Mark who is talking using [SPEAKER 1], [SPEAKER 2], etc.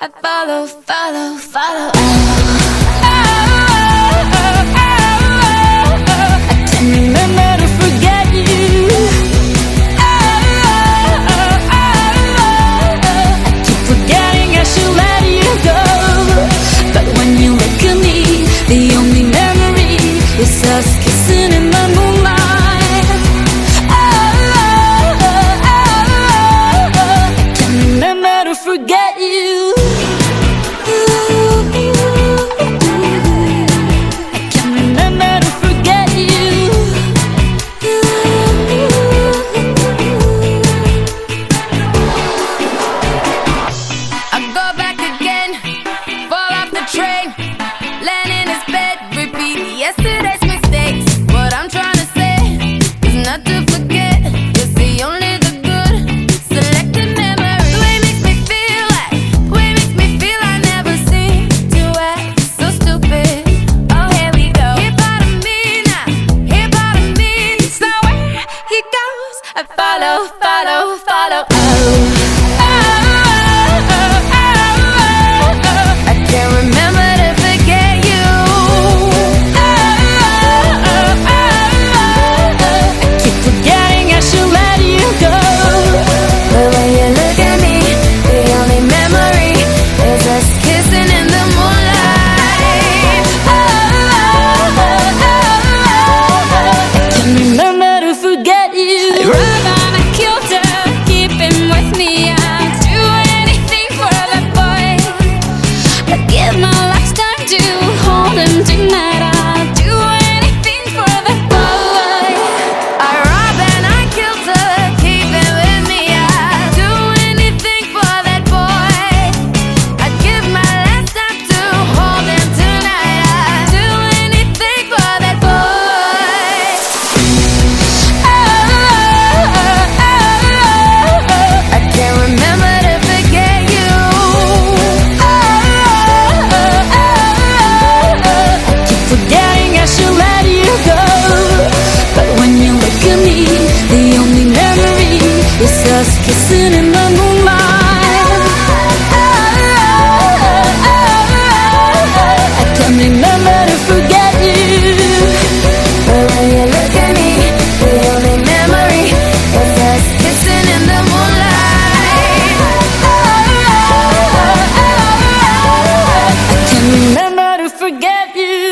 [SPEAKER 1] I follow, follow, follow. Oh, oh, oh, oh, I to forget you. Oh, oh, oh, oh, I keep forgetting I should let you go. But when you look at me, the only memory is us. follow. Oh. teve